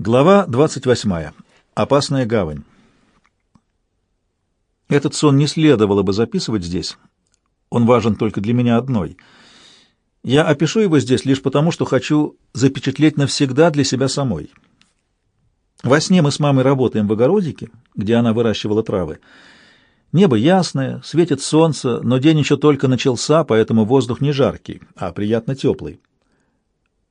Глава 28. Опасная гавань. Этот сон не следовало бы записывать здесь. Он важен только для меня одной. Я опишу его здесь лишь потому, что хочу запечатлеть навсегда для себя самой. Во сне мы с мамой работаем в огородике, где она выращивала травы. Небо ясное, светит солнце, но день еще только начался, поэтому воздух не жаркий, а приятно теплый.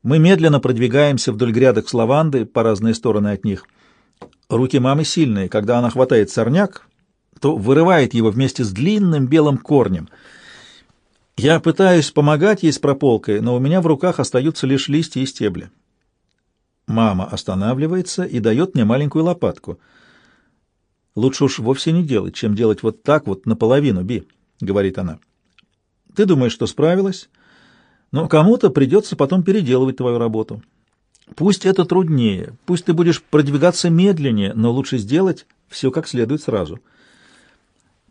Мы медленно продвигаемся вдоль грядок с лавандой по разные стороны от них. Руки мамы сильные. Когда она хватает сорняк, то вырывает его вместе с длинным белым корнем. Я пытаюсь помогать ей с прополкой, но у меня в руках остаются лишь листья и стебли. Мама останавливается и дает мне маленькую лопатку. «Лучше уж вовсе не делать, чем делать вот так вот наполовину, Би», — говорит она. «Ты думаешь, что справилась?» Но кому-то придется потом переделывать твою работу. Пусть это труднее, пусть ты будешь продвигаться медленнее, но лучше сделать все как следует сразу.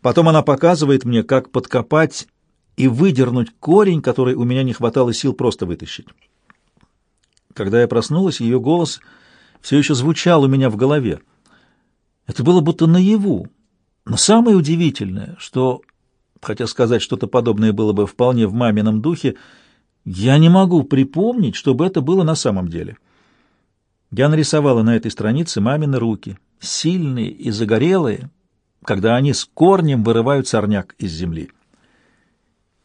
Потом она показывает мне, как подкопать и выдернуть корень, который у меня не хватало сил просто вытащить. Когда я проснулась, ее голос все еще звучал у меня в голове. Это было будто наяву. Но самое удивительное, что, хотя сказать что-то подобное было бы вполне в мамином духе, я не могу припомнить, чтобы это было на самом деле. Я нарисовала на этой странице мамины руки, сильные и загорелые, когда они с корнем вырывают сорняк из земли.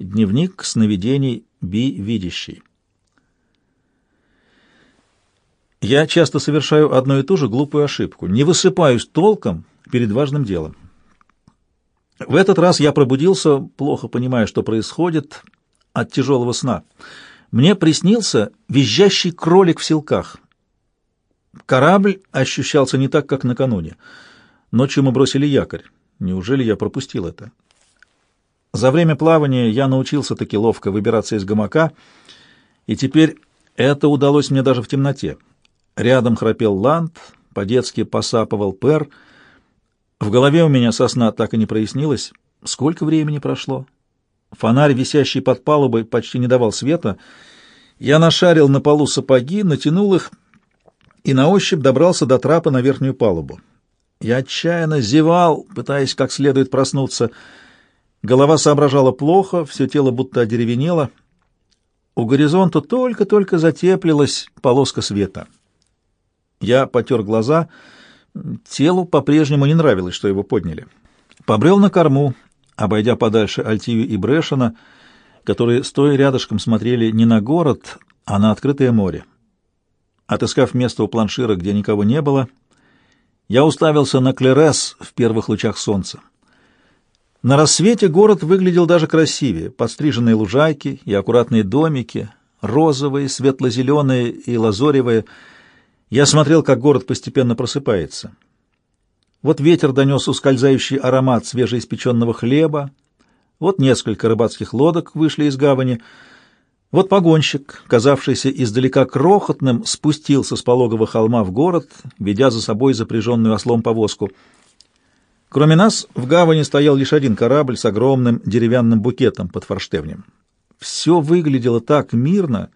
Дневник сновидений Би видящий. Я часто совершаю одну и ту же глупую ошибку. Не высыпаюсь толком перед важным делом. В этот раз я пробудился, плохо понимая, что происходит, от тяжелого сна. Мне приснился визжащий кролик в селках. Корабль ощущался не так, как накануне. Ночью мы бросили якорь. Неужели я пропустил это? За время плавания я научился таки ловко выбираться из гамака, и теперь это удалось мне даже в темноте. Рядом храпел Ланд, по-детски посапывал Пер. В голове у меня сосна так и не прояснилось. Сколько времени прошло? Фонарь, висящий под палубой, почти не давал света. Я нашарил на полу сапоги, натянул их и на ощупь добрался до трапа на верхнюю палубу. Я отчаянно зевал, пытаясь как следует проснуться. Голова соображала плохо, все тело будто одеревенело. У горизонта только-только затеплилась полоска света. Я потер глаза. Телу по-прежнему не нравилось, что его подняли. Побрел на корму, обойдя подальше Альтию и Брэшена, которые, стоя рядышком, смотрели не на город, а на открытое море. Отыскав место у планшира, где никого не было, я уставился на Клерес в первых лучах солнца. На рассвете город выглядел даже красивее. Подстриженные лужайки и аккуратные домики, розовые, светло-зеленые и лазоревые. Я смотрел, как город постепенно просыпается. Вот ветер донес ускользающий аромат свежеиспеченного хлеба, вот несколько рыбацких лодок вышли из гавани, вот погонщик, казавшийся издалека крохотным, спустился с пологого холма в город, ведя за собой запряженную ослом повозку. Кроме нас, в гавани стоял лишь один корабль с огромным деревянным букетом под форштевнем. Все выглядело так мирно,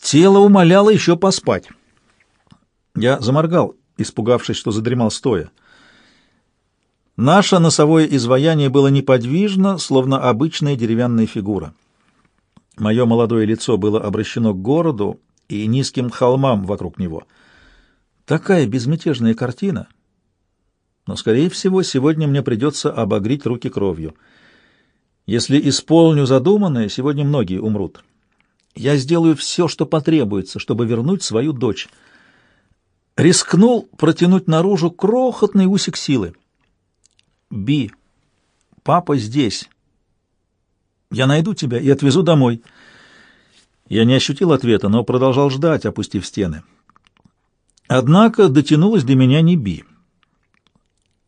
тело умоляло еще поспать. Я заморгал испугавшись, что задремал стоя. Наше носовое изваяние было неподвижно, словно обычная деревянная фигура. Мое молодое лицо было обращено к городу и низким холмам вокруг него. Такая безмятежная картина. Но, скорее всего, сегодня мне придется обогреть руки кровью. Если исполню задуманное, сегодня многие умрут. Я сделаю все, что потребуется, чтобы вернуть свою дочь — рискнул протянуть наружу крохотный усик силы. «Би, папа здесь. Я найду тебя и отвезу домой». Я не ощутил ответа, но продолжал ждать, опустив стены. Однако дотянулась до меня не Би.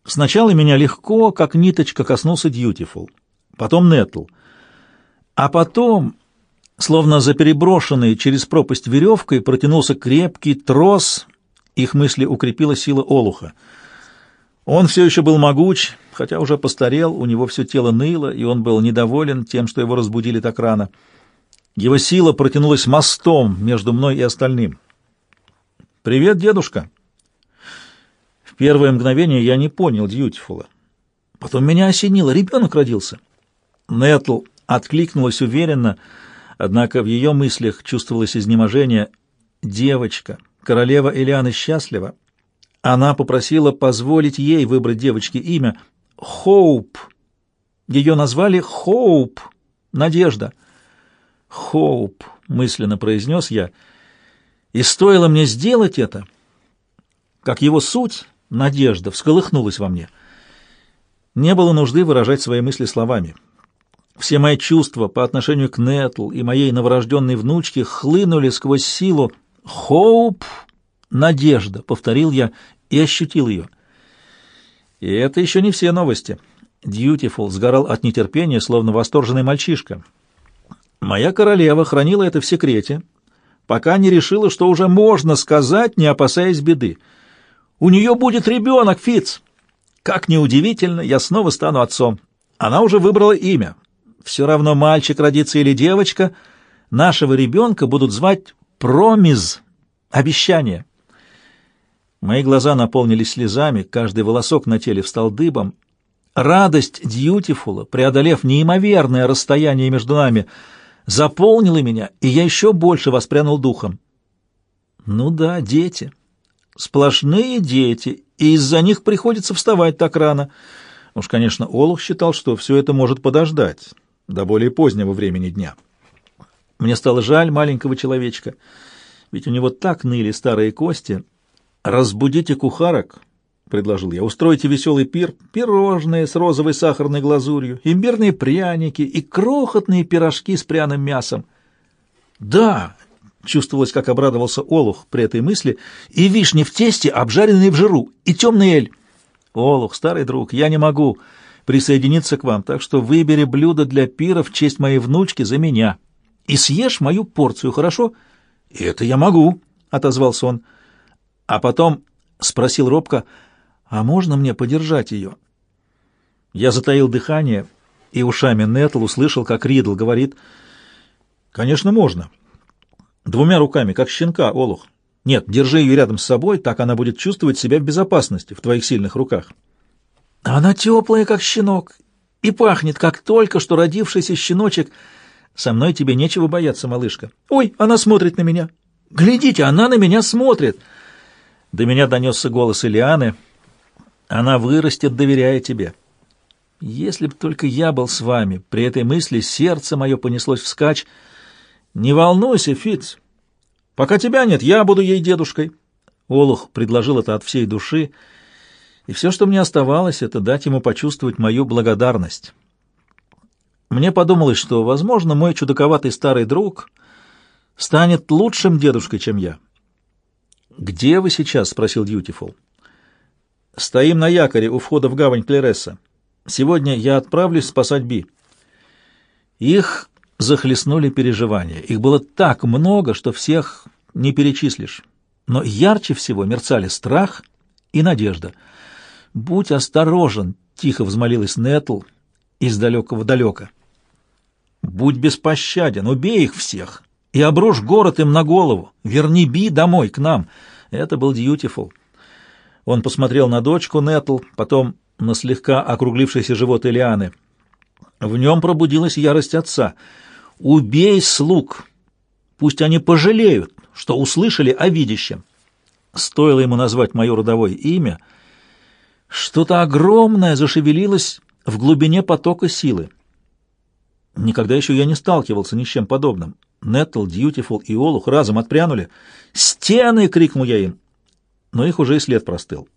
Сначала меня легко, как ниточка, коснулся Дьютифул, потом Нетл, а потом, словно за переброшенной через пропасть веревкой, протянулся крепкий трос их мысли укрепила сила Олуха. Он все еще был могуч, хотя уже постарел, у него все тело ныло, и он был недоволен тем, что его разбудили так рано. Его сила протянулась мостом между мной и остальным. «Привет, дедушка!» В первое мгновение я не понял Дьютифула. Потом меня осенило, ребенок родился. Нетл откликнулась уверенно, однако в ее мыслях чувствовалось изнеможение. «Девочка, королева Элианы счастлива. Она попросила позволить ей выбрать девочке имя Хоуп. Ее назвали Хоуп, Надежда. Хоуп, мысленно произнес я, и стоило мне сделать это, как его суть, надежда, всколыхнулась во мне. Не было нужды выражать свои мысли словами. Все мои чувства по отношению к Нетл и моей новорожденной внучке хлынули сквозь силу. «Хоуп! Надежда!» — повторил я и ощутил ее. И это еще не все новости. Дьютифул сгорал от нетерпения, словно восторженный мальчишка. Моя королева хранила это в секрете, пока не решила, что уже можно сказать, не опасаясь беды. «У нее будет ребенок, Фиц. Как неудивительно, я снова стану отцом. Она уже выбрала имя. Все равно мальчик родится или девочка, нашего ребенка будут звать Промиз, обещание. Мои глаза наполнились слезами, каждый волосок на теле встал дыбом. Радость Дьютифула, преодолев неимоверное расстояние между нами, заполнила меня, и я еще больше воспрянул духом. Ну да, дети. Сплошные дети, и из-за них приходится вставать так рано. Уж, конечно, Олух считал, что все это может подождать до более позднего времени дня. Мне стало жаль маленького человечка, ведь у него так ныли старые кости. «Разбудите кухарок», — предложил я, — «устройте веселый пир, пирожные с розовой сахарной глазурью, имбирные пряники и крохотные пирожки с пряным мясом». «Да!» — чувствовалось, как обрадовался Олух при этой мысли, «и вишни в тесте, обжаренные в жиру, и темный эль». «Олух, старый друг, я не могу присоединиться к вам, так что выбери блюдо для пира в честь моей внучки за меня и съешь мою порцию, хорошо? — Это я могу, — отозвался он. А потом спросил робко, — а можно мне подержать ее? Я затаил дыхание и ушами Нетл услышал, как Ридл говорит, — Конечно, можно. Двумя руками, как щенка, Олух. Нет, держи ее рядом с собой, так она будет чувствовать себя в безопасности в твоих сильных руках. Она теплая, как щенок, и пахнет, как только что родившийся щеночек. Со мной тебе нечего бояться, малышка. Ой, она смотрит на меня. Глядите, она на меня смотрит. До меня донесся голос Илианы. Она вырастет, доверяя тебе. Если б только я был с вами, при этой мысли сердце мое понеслось вскачь. Не волнуйся, Фиц. Пока тебя нет, я буду ей дедушкой. Олух предложил это от всей души, — и все, что мне оставалось, это дать ему почувствовать мою благодарность. Мне подумалось, что, возможно, мой чудаковатый старый друг станет лучшим дедушкой, чем я. «Где вы сейчас?» — спросил Дьютифул. «Стоим на якоре у входа в гавань Клересса. Сегодня я отправлюсь спасать Би». Их захлестнули переживания. Их было так много, что всех не перечислишь. Но ярче всего мерцали страх и надежда — «Будь осторожен!» — тихо взмолилась Нетл из далекого далека. «Будь беспощаден, убей их всех и обрушь город им на голову. Верни Би домой, к нам». Это был Дьютифул. Он посмотрел на дочку Нетл, потом на слегка округлившийся живот Элианы. В нем пробудилась ярость отца. «Убей слуг! Пусть они пожалеют, что услышали о видящем». Стоило ему назвать мое родовое имя — что-то огромное зашевелилось в глубине потока силы. Никогда еще я не сталкивался ни с чем подобным. Неттл, Дьютифул и Олух разом отпрянули. «Стены!» — крикнул я им. Но их уже и след простыл.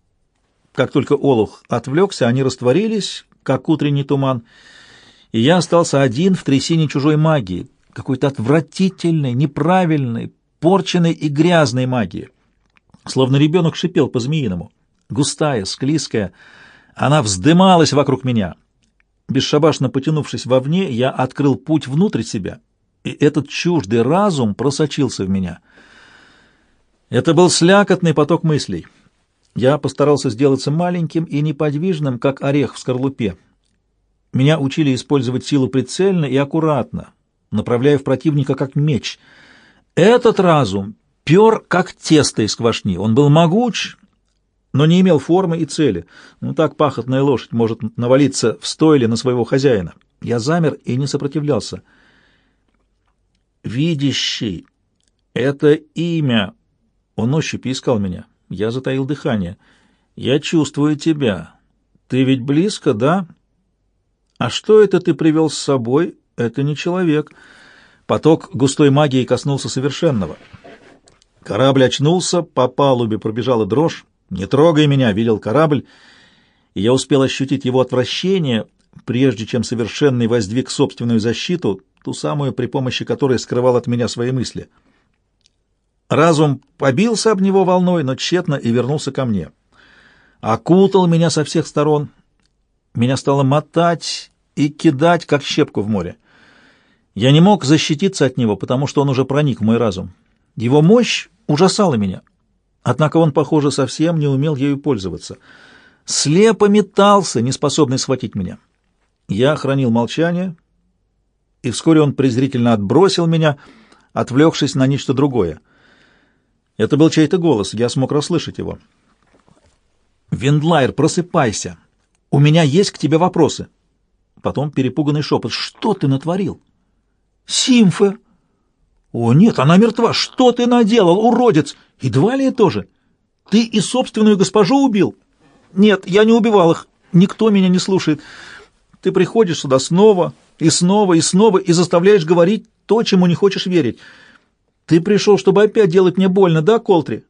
Как только Олух отвлекся, они растворились, как утренний туман, и я остался один в трясине чужой магии, какой-то отвратительной, неправильной, порченной и грязной магии. Словно ребенок шипел по-змеиному густая, склизкая. Она вздымалась вокруг меня. Бесшабашно потянувшись вовне, я открыл путь внутрь себя, и этот чуждый разум просочился в меня. Это был слякотный поток мыслей. Я постарался сделаться маленьким и неподвижным, как орех в скорлупе. Меня учили использовать силу прицельно и аккуратно, направляя в противника как меч. Этот разум пер, как тесто из квашни. Он был могуч, но не имел формы и цели. Ну, так пахотная лошадь может навалиться в стойле на своего хозяина. Я замер и не сопротивлялся. «Видящий! Это имя!» Он ощупью искал меня. Я затаил дыхание. «Я чувствую тебя. Ты ведь близко, да? А что это ты привел с собой? Это не человек». Поток густой магии коснулся совершенного. Корабль очнулся, по палубе пробежала дрожь. «Не трогай меня!» — велел корабль, и я успел ощутить его отвращение, прежде чем совершенный воздвиг собственную защиту, ту самую, при помощи которой скрывал от меня свои мысли. Разум побился об него волной, но тщетно и вернулся ко мне. Окутал меня со всех сторон. Меня стало мотать и кидать, как щепку в море. Я не мог защититься от него, потому что он уже проник в мой разум. Его мощь ужасала меня. Однако он, похоже, совсем не умел ею пользоваться. Слепо метался, не способный схватить меня. Я хранил молчание, и вскоре он презрительно отбросил меня, отвлекшись на нечто другое. Это был чей-то голос, я смог расслышать его. «Вендлайер, просыпайся! У меня есть к тебе вопросы!» Потом перепуганный шепот. «Что ты натворил?» «Симфа!» «О, нет, она мертва! Что ты наделал, уродец? И Двалия тоже! Ты и собственную госпожу убил?» «Нет, я не убивал их. Никто меня не слушает. Ты приходишь сюда снова и снова и снова и заставляешь говорить то, чему не хочешь верить. Ты пришел, чтобы опять делать мне больно, да, Колтри?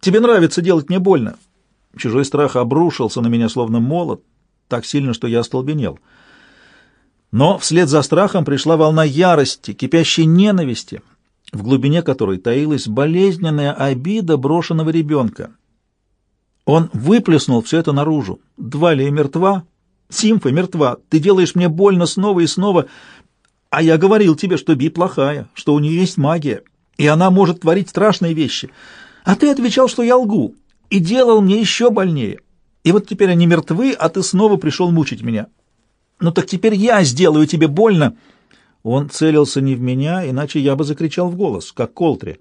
Тебе нравится делать мне больно?» Чужой страх обрушился на меня, словно молот, так сильно, что я остолбенел. Но вслед за страхом пришла волна ярости, кипящей ненависти, в глубине которой таилась болезненная обида брошенного ребенка. Он выплеснул все это наружу. Двалия мертва, Симфа мертва, ты делаешь мне больно снова и снова, а я говорил тебе, что Би плохая, что у нее есть магия, и она может творить страшные вещи. А ты отвечал, что я лгу, и делал мне еще больнее. И вот теперь они мертвы, а ты снова пришел мучить меня. Ну так теперь я сделаю тебе больно. Он целился не в меня, иначе я бы закричал в голос, как Колтри.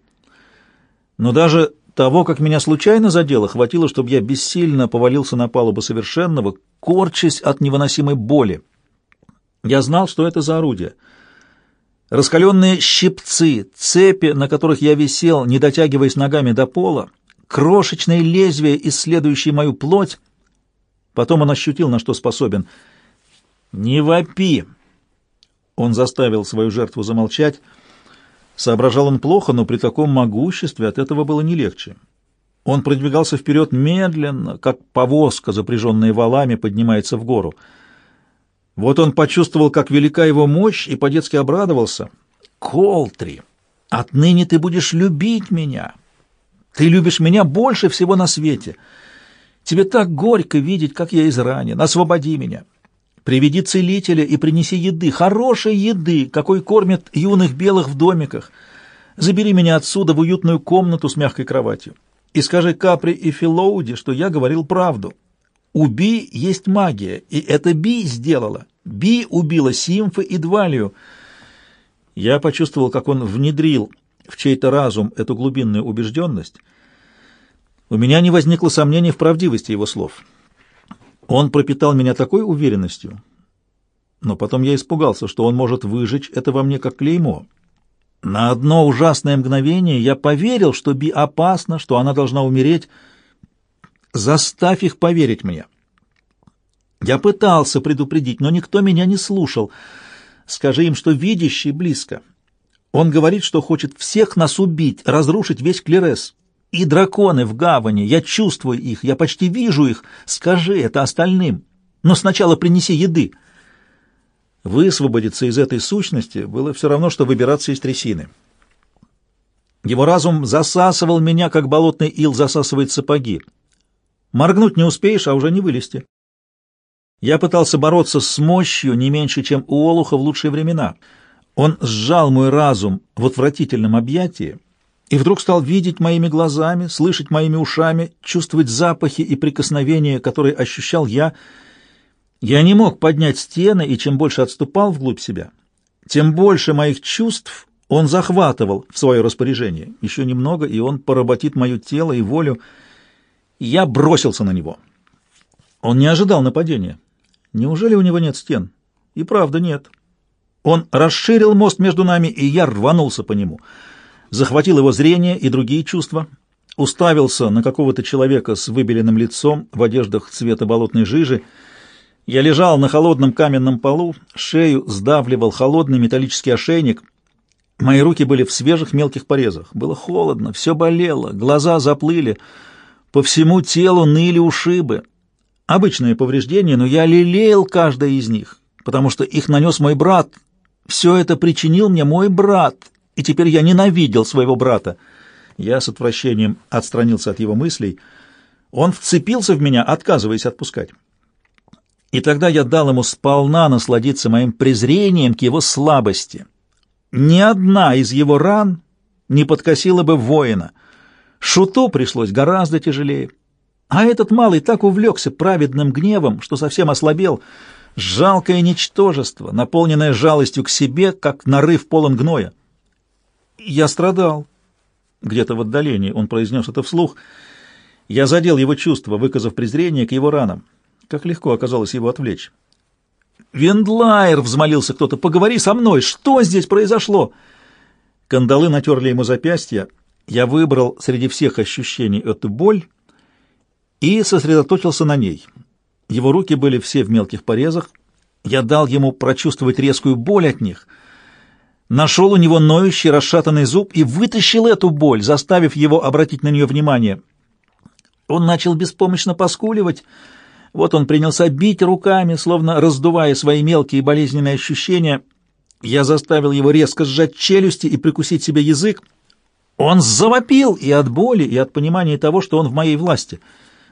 Но даже того, как меня случайно задело, хватило, чтобы я бессильно повалился на палубу совершенного, корчась от невыносимой боли. Я знал, что это за орудие. Раскаленные щипцы, цепи, на которых я висел, не дотягиваясь ногами до пола, крошечные лезвия, исследующие мою плоть. Потом он ощутил, на что способен. «Не вопи!» Он заставил свою жертву замолчать, Соображал он плохо, но при таком могуществе от этого было не легче. Он продвигался вперед медленно, как повозка, запряженная валами, поднимается в гору. Вот он почувствовал, как велика его мощь, и по-детски обрадовался. «Колтри, отныне ты будешь любить меня. Ты любишь меня больше всего на свете. Тебе так горько видеть, как я изранен. Освободи меня». Приведи целителя и принеси еды, хорошей еды, какой кормят юных белых в домиках. Забери меня отсюда в уютную комнату с мягкой кроватью. И скажи Капри и Филоуди, что я говорил правду. У Би есть магия, и это Би сделала. Би убила Симфы и Двалию. Я почувствовал, как он внедрил в чей-то разум эту глубинную убежденность. У меня не возникло сомнений в правдивости его слов. Он пропитал меня такой уверенностью, но потом я испугался, что он может выжечь это во мне как клеймо. На одно ужасное мгновение я поверил, что Би опасна, что она должна умереть. Заставь их поверить мне. Я пытался предупредить, но никто меня не слушал. Скажи им, что видящий близко. Он говорит, что хочет всех нас убить, разрушить весь Клерес. И драконы в гавани, я чувствую их, я почти вижу их. Скажи это остальным. Но сначала принеси еды. Высвободиться из этой сущности было все равно, что выбираться из трясины. Его разум засасывал меня, как болотный ил засасывает сапоги. Моргнуть не успеешь, а уже не вылезти. Я пытался бороться с мощью не меньше, чем у Олуха в лучшие времена. Он сжал мой разум в отвратительном объятии, и вдруг стал видеть моими глазами, слышать моими ушами, чувствовать запахи и прикосновения, которые ощущал я. Я не мог поднять стены, и чем больше отступал вглубь себя, тем больше моих чувств Он захватывал в свое распоряжение. Еще немного, и он поработит мое тело и волю. Я бросился на него. Он не ожидал нападения. Неужели у него нет стен? И правда нет. Он расширил мост между нами, и я рванулся по нему. Захватил его зрение и другие чувства. Уставился на какого-то человека с выбеленным лицом в одеждах цвета болотной жижи. Я лежал на холодном каменном полу, шею сдавливал холодный металлический ошейник — Мои руки были в свежих мелких порезах. Было холодно, все болело, глаза заплыли, по всему телу ныли ушибы. Обычные повреждения, но я лелеял каждое из них, потому что их нанес мой брат. Все это причинил мне мой брат, и теперь я ненавидел своего брата. Я с отвращением отстранился от его мыслей. Он вцепился в меня, отказываясь отпускать. И тогда я дал ему сполна насладиться моим презрением к его слабости — ни одна из его ран не подкосила бы воина. Шуту пришлось гораздо тяжелее. А этот малый так увлекся праведным гневом, что совсем ослабел. Жалкое ничтожество, наполненное жалостью к себе, как нарыв полон гноя. Я страдал. Где-то в отдалении он произнес это вслух. Я задел его чувства, выказав презрение к его ранам. Как легко оказалось его отвлечь. «Вендлайер!» — взмолился кто-то. «Поговори со мной! Что здесь произошло?» Кандалы натерли ему запястья. Я выбрал среди всех ощущений эту боль и сосредоточился на ней. Его руки были все в мелких порезах. Я дал ему прочувствовать резкую боль от них. Нашел у него ноющий расшатанный зуб и вытащил эту боль, заставив его обратить на нее внимание. Он начал беспомощно поскуливать, вот он принялся бить руками, словно раздувая свои мелкие болезненные ощущения. Я заставил его резко сжать челюсти и прикусить себе язык. Он завопил и от боли, и от понимания того, что он в моей власти.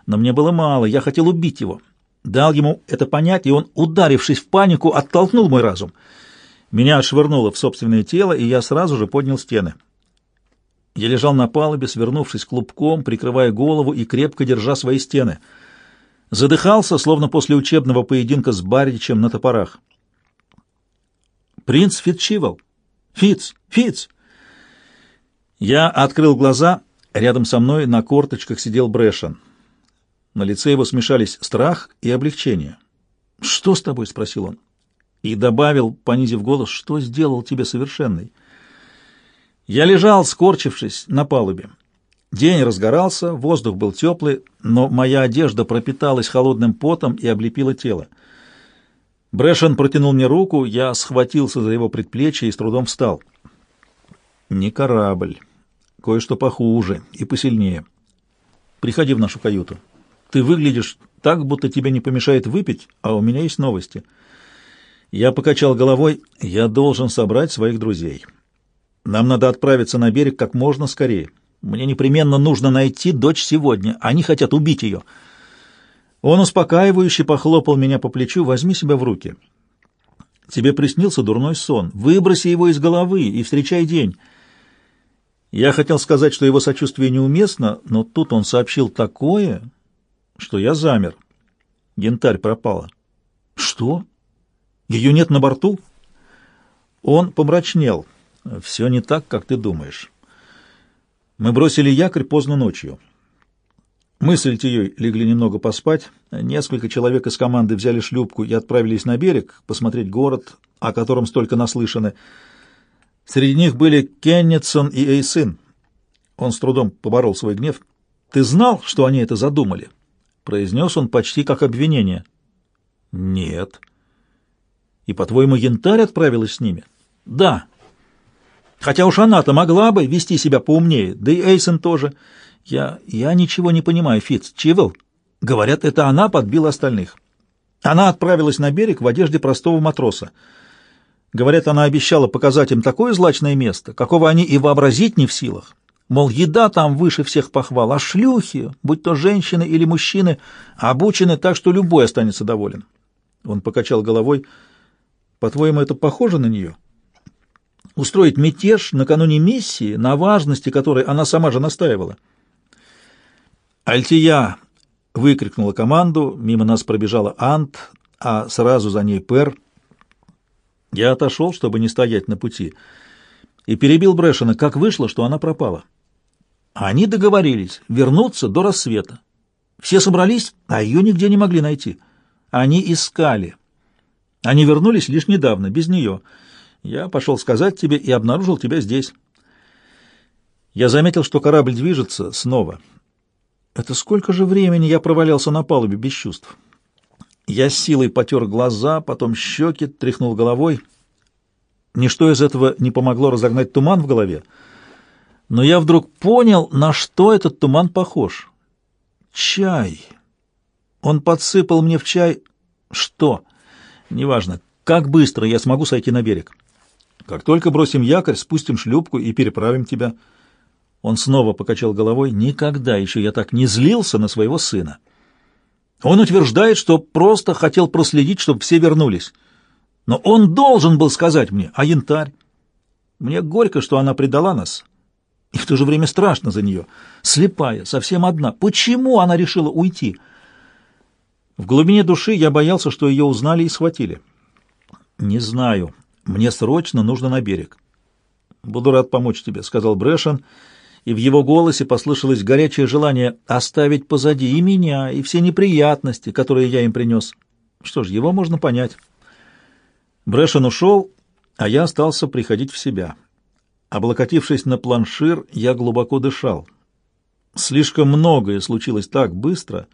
Но мне было мало, я хотел убить его. Дал ему это понять, и он, ударившись в панику, оттолкнул мой разум. Меня отшвырнуло в собственное тело, и я сразу же поднял стены. Я лежал на палубе, свернувшись клубком, прикрывая голову и крепко держа свои стены — задыхался, словно после учебного поединка с Баричем на топорах. «Принц Фитчивал! Фиц! Фиц!» Я открыл глаза. Рядом со мной на корточках сидел Брэшен. На лице его смешались страх и облегчение. «Что с тобой?» — спросил он. И добавил, понизив голос, «Что сделал тебе совершенный?» Я лежал, скорчившись, на палубе. День разгорался, воздух был теплый, но моя одежда пропиталась холодным потом и облепила тело. Брэшен протянул мне руку, я схватился за его предплечье и с трудом встал. «Не корабль. Кое-что похуже и посильнее. Приходи в нашу каюту. Ты выглядишь так, будто тебе не помешает выпить, а у меня есть новости». Я покачал головой. «Я должен собрать своих друзей. Нам надо отправиться на берег как можно скорее». Мне непременно нужно найти дочь сегодня. Они хотят убить ее. Он успокаивающе похлопал меня по плечу. Возьми себя в руки. Тебе приснился дурной сон. Выброси его из головы и встречай день. Я хотел сказать, что его сочувствие неуместно, но тут он сообщил такое, что я замер. Янтарь пропала. Что? Ее нет на борту? Он помрачнел. Все не так, как ты думаешь. Мы бросили якорь поздно ночью. Мы с Эльтией легли немного поспать. Несколько человек из команды взяли шлюпку и отправились на берег посмотреть город, о котором столько наслышаны. Среди них были Кеннетсон и Эйсын. Он с трудом поборол свой гнев. «Ты знал, что они это задумали?» Произнес он почти как обвинение. «Нет». «И, по-твоему, янтарь отправилась с ними?» «Да». Хотя уж она-то могла бы вести себя поумнее, да и Эйсон тоже. Я, я ничего не понимаю, Фитц. Чивел? Говорят, это она подбила остальных. Она отправилась на берег в одежде простого матроса. Говорят, она обещала показать им такое злачное место, какого они и вообразить не в силах. Мол, еда там выше всех похвал, а шлюхи, будь то женщины или мужчины, обучены так, что любой останется доволен. Он покачал головой. По-твоему, это похоже на нее? — устроить мятеж накануне миссии, на важности которой она сама же настаивала. «Альтия!» — выкрикнула команду, мимо нас пробежала Ант, а сразу за ней Пер. Я отошел, чтобы не стоять на пути. и перебил Брэшена, как вышло, что она пропала. Они договорились вернуться до рассвета. Все собрались, а ее нигде не могли найти. Они искали. Они вернулись лишь недавно, без нее. Я пошел сказать тебе и обнаружил тебя здесь. Я заметил, что корабль движется снова. Это сколько же времени я провалялся на палубе без чувств? Я с силой потер глаза, потом щеки, тряхнул головой. Ничто из этого не помогло разогнать туман в голове. Но я вдруг понял, на что этот туман похож. Чай. Он подсыпал мне в чай... Что? Неважно. Как быстро я смогу сойти на берег? Как только бросим якорь, спустим шлюпку и переправим тебя. Он снова покачал головой. Никогда еще я так не злился на своего сына. Он утверждает, что просто хотел проследить, чтобы все вернулись. Но он должен был сказать мне, а янтарь? Мне горько, что она предала нас. И в то же время страшно за нее. Слепая, совсем одна. Почему она решила уйти? В глубине души я боялся, что ее узнали и схватили. Не знаю. Мне срочно нужно на берег. Буду рад помочь тебе, сказал Брэшен, и в его голосе послышалось горячее желание оставить позади и меня, и все неприятности, которые я им принес. Что ж, его можно понять. Брэшен ушел, а я остался приходить в себя. Облокотившись на планшир, я глубоко дышал. Слишком многое случилось так быстро.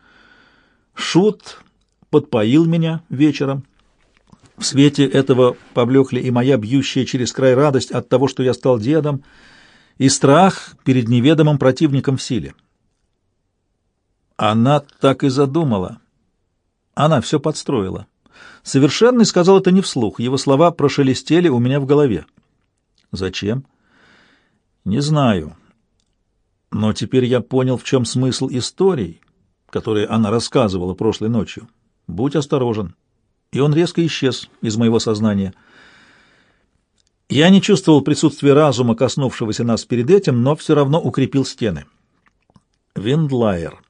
Шут подпоил меня вечером. В свете этого поблекли и моя бьющая через край радость от того, что я стал дедом, и страх перед неведомым противником в силе. Она так и задумала. Она все подстроила. Совершенный сказал это не вслух, его слова прошелестели у меня в голове. Зачем? Не знаю. Но теперь я понял, в чем смысл историй, которые она рассказывала прошлой ночью. Будь осторожен. И он резко исчез из моего сознания. Я не чувствовал присутствия разума, коснувшегося нас перед этим, но все равно укрепил стены. Виндлайер.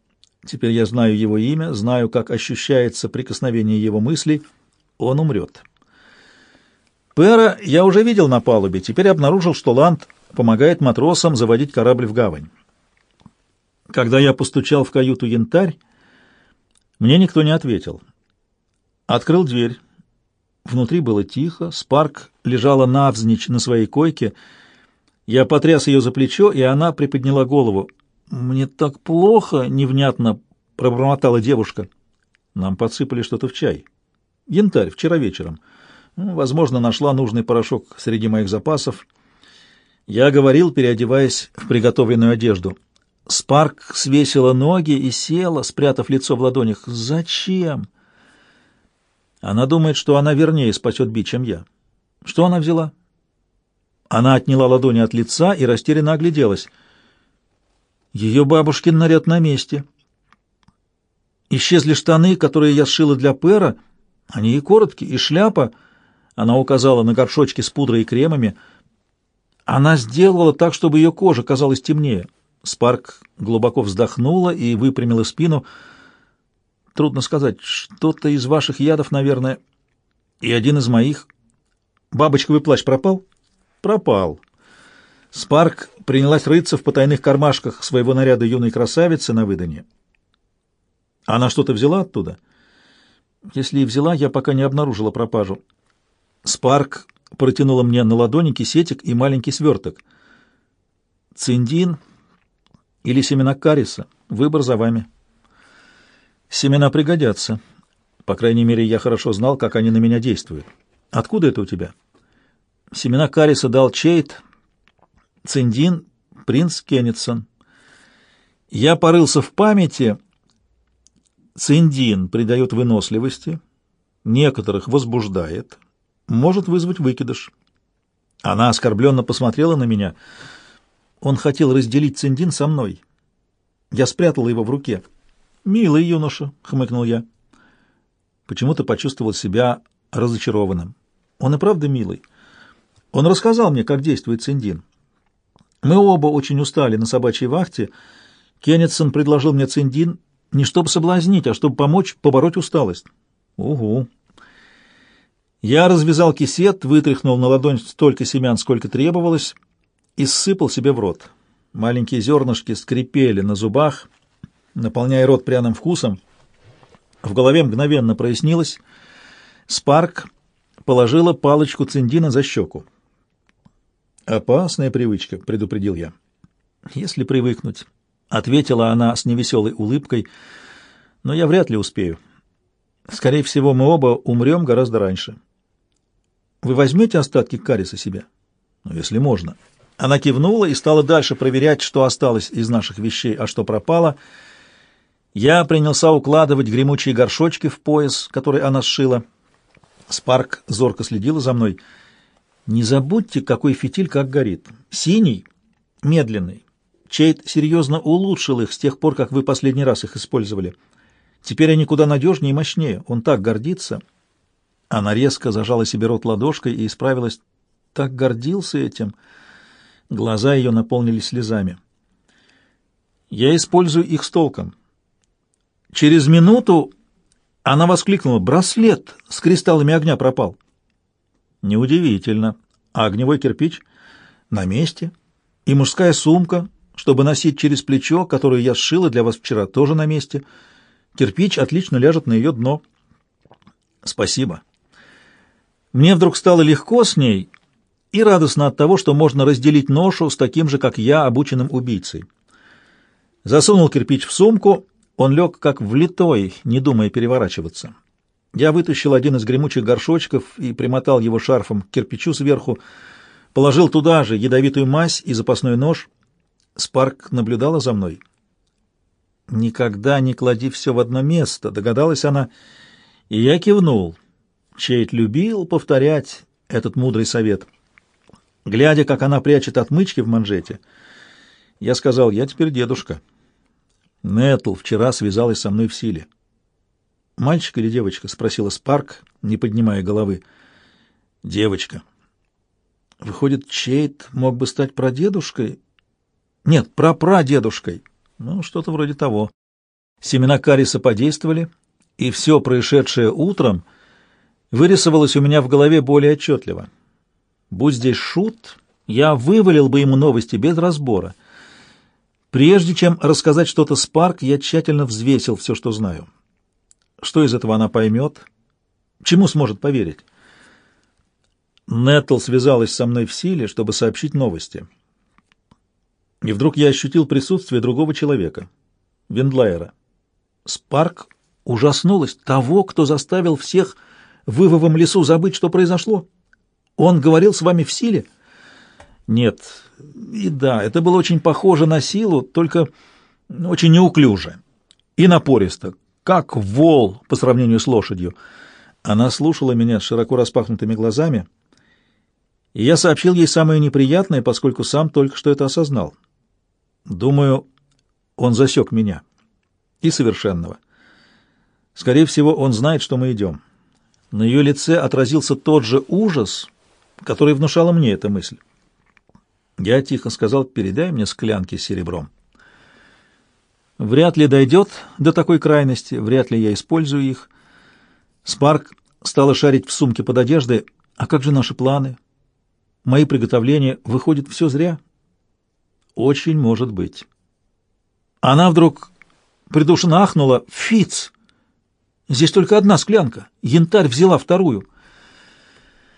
Теперь я знаю его имя, знаю, как ощущается прикосновение его мыслей — он умрет. Пера я уже видел на палубе, теперь обнаружил, что Ланд помогает матросам заводить корабль в гавань. Когда я постучал в каюту «Янтарь», мне никто не ответил. Открыл дверь. Внутри было тихо, Спарк лежала навзничь на своей койке. Я потряс ее за плечо, и она приподняла голову. «Мне так плохо!» — невнятно пробормотала девушка. Нам подсыпали что-то в чай. Янтарь, вчера вечером. Ну, возможно, нашла нужный порошок среди моих запасов. Я говорил, переодеваясь в приготовленную одежду. Спарк свесила ноги и села, спрятав лицо в ладонях. «Зачем?» Она думает, что она вернее спасет Би, чем я. Что она взяла? Она отняла ладони от лица и растерянно огляделась. Ее бабушкин наряд на месте. Исчезли штаны, которые я сшила для Пэра, — они и короткие, и шляпа. Она указала на горшочки с пудрой и кремами. Она сделала так, чтобы ее кожа казалась темнее. Спарк глубоко вздохнула и выпрямила спину. Трудно сказать, что-то из ваших ядов, наверное, и один из моих. Бабочковый плащ пропал? Пропал. Спарк принялась рыться в потайных кармашках своего наряда юной красавицы на выданье. Она что-то взяла оттуда — если и взяла, я пока не обнаружила пропажу. Спарк протянула мне на ладони кисетик и маленький сверток. Циндин или семена кариса. Выбор за вами. Семена пригодятся. По крайней мере, я хорошо знал, как они на меня действуют. Откуда это у тебя? Семена кариса дал Чейт, Циндин, принц Кеннетсон. Я порылся в памяти Циндин придает выносливости, некоторых возбуждает, может вызвать выкидыш. Она оскорбленно посмотрела на меня. Он хотел разделить циндин со мной. Я спрятала его в руке. «Милый юноша», — хмыкнул я. Почему-то почувствовал себя разочарованным. Он и правда милый. Он рассказал мне, как действует циндин. Мы оба очень устали на собачьей вахте. Кеннетсон предложил мне циндин — не чтобы соблазнить, а чтобы помочь побороть усталость. Угу. Я развязал кисет, вытряхнул на ладонь столько семян, сколько требовалось, и сыпал себе в рот. Маленькие зернышки скрипели на зубах, наполняя рот пряным вкусом. В голове мгновенно прояснилось. Спарк положила палочку циндина за щеку. «Опасная привычка», — предупредил я. «Если привыкнуть», — ответила она с невеселой улыбкой, — «но я вряд ли успею. Скорее всего, мы оба умрем гораздо раньше. Вы возьмете остатки кариса себе? Ну, если можно». Она кивнула и стала дальше проверять, что осталось из наших вещей, а что пропало. Я принялся укладывать гремучие горшочки в пояс, который она сшила. Спарк зорко следила за мной. «Не забудьте, какой фитиль как горит. Синий, медленный. Чейт серьезно улучшил их с тех пор, как вы последний раз их использовали. Теперь они куда надежнее и мощнее. Он так гордится». Она резко зажала себе рот ладошкой и исправилась. «Так гордился этим». Глаза ее наполнились слезами. «Я использую их с толком». Через минуту она воскликнула «Браслет с кристаллами огня пропал». Неудивительно. А огневой кирпич на месте. И мужская сумка, чтобы носить через плечо, которую я сшила для вас вчера, тоже на месте. Кирпич отлично ляжет на ее дно. Спасибо. Мне вдруг стало легко с ней и радостно от того, что можно разделить ношу с таким же, как я, обученным убийцей. Засунул кирпич в сумку, он лег как влитой, не думая переворачиваться. Я вытащил один из гремучих горшочков и примотал его шарфом к кирпичу сверху, положил туда же ядовитую мазь и запасной нож. Спарк наблюдала за мной. «Никогда не клади все в одно место», — догадалась она, и я кивнул. Чейт любил повторять этот мудрый совет. Глядя, как она прячет отмычки в манжете, я сказал, «Я теперь дедушка». Нетл вчера связалась со мной в силе. «Мальчик или девочка?» — спросила Спарк, не поднимая головы. «Девочка». «Выходит, Чейт мог бы стать прадедушкой?» «Нет, прапрадедушкой». «Ну, что-то вроде того». Семена кариса подействовали, и все происшедшее утром вырисовалось у меня в голове более отчетливо. Будь здесь шут, я вывалил бы ему новости без разбора. Прежде чем рассказать что-то Спарк, я тщательно взвесил все, что знаю. Что из этого она поймет? Чему сможет поверить? Нетл связалась со мной в силе, чтобы сообщить новости. И вдруг я ощутил присутствие другого человека, Вендлайера. Спарк ужаснулась того, кто заставил всех в Ивовом лесу забыть, что произошло. Он говорил с вами в силе? Нет. И да, это было очень похоже на силу, только очень неуклюже и напористо, как вол по сравнению с лошадью. Она слушала меня с широко распахнутыми глазами, и я сообщил ей самое неприятное, поскольку сам только что это осознал. Думаю, он засек меня. И совершенного. Скорее всего, он знает, что мы идем. На ее лице отразился тот же ужас, который внушала мне эта мысль. Я тихо сказал, передай мне склянки с серебром. Вряд ли дойдет до такой крайности, вряд ли я использую их. Спарк стала шарить в сумке под одеждой. А как же наши планы? Мои приготовления, выходит, все зря? Очень может быть. Она вдруг придушенно ахнула. Фиц! Здесь только одна склянка. Янтарь взяла вторую.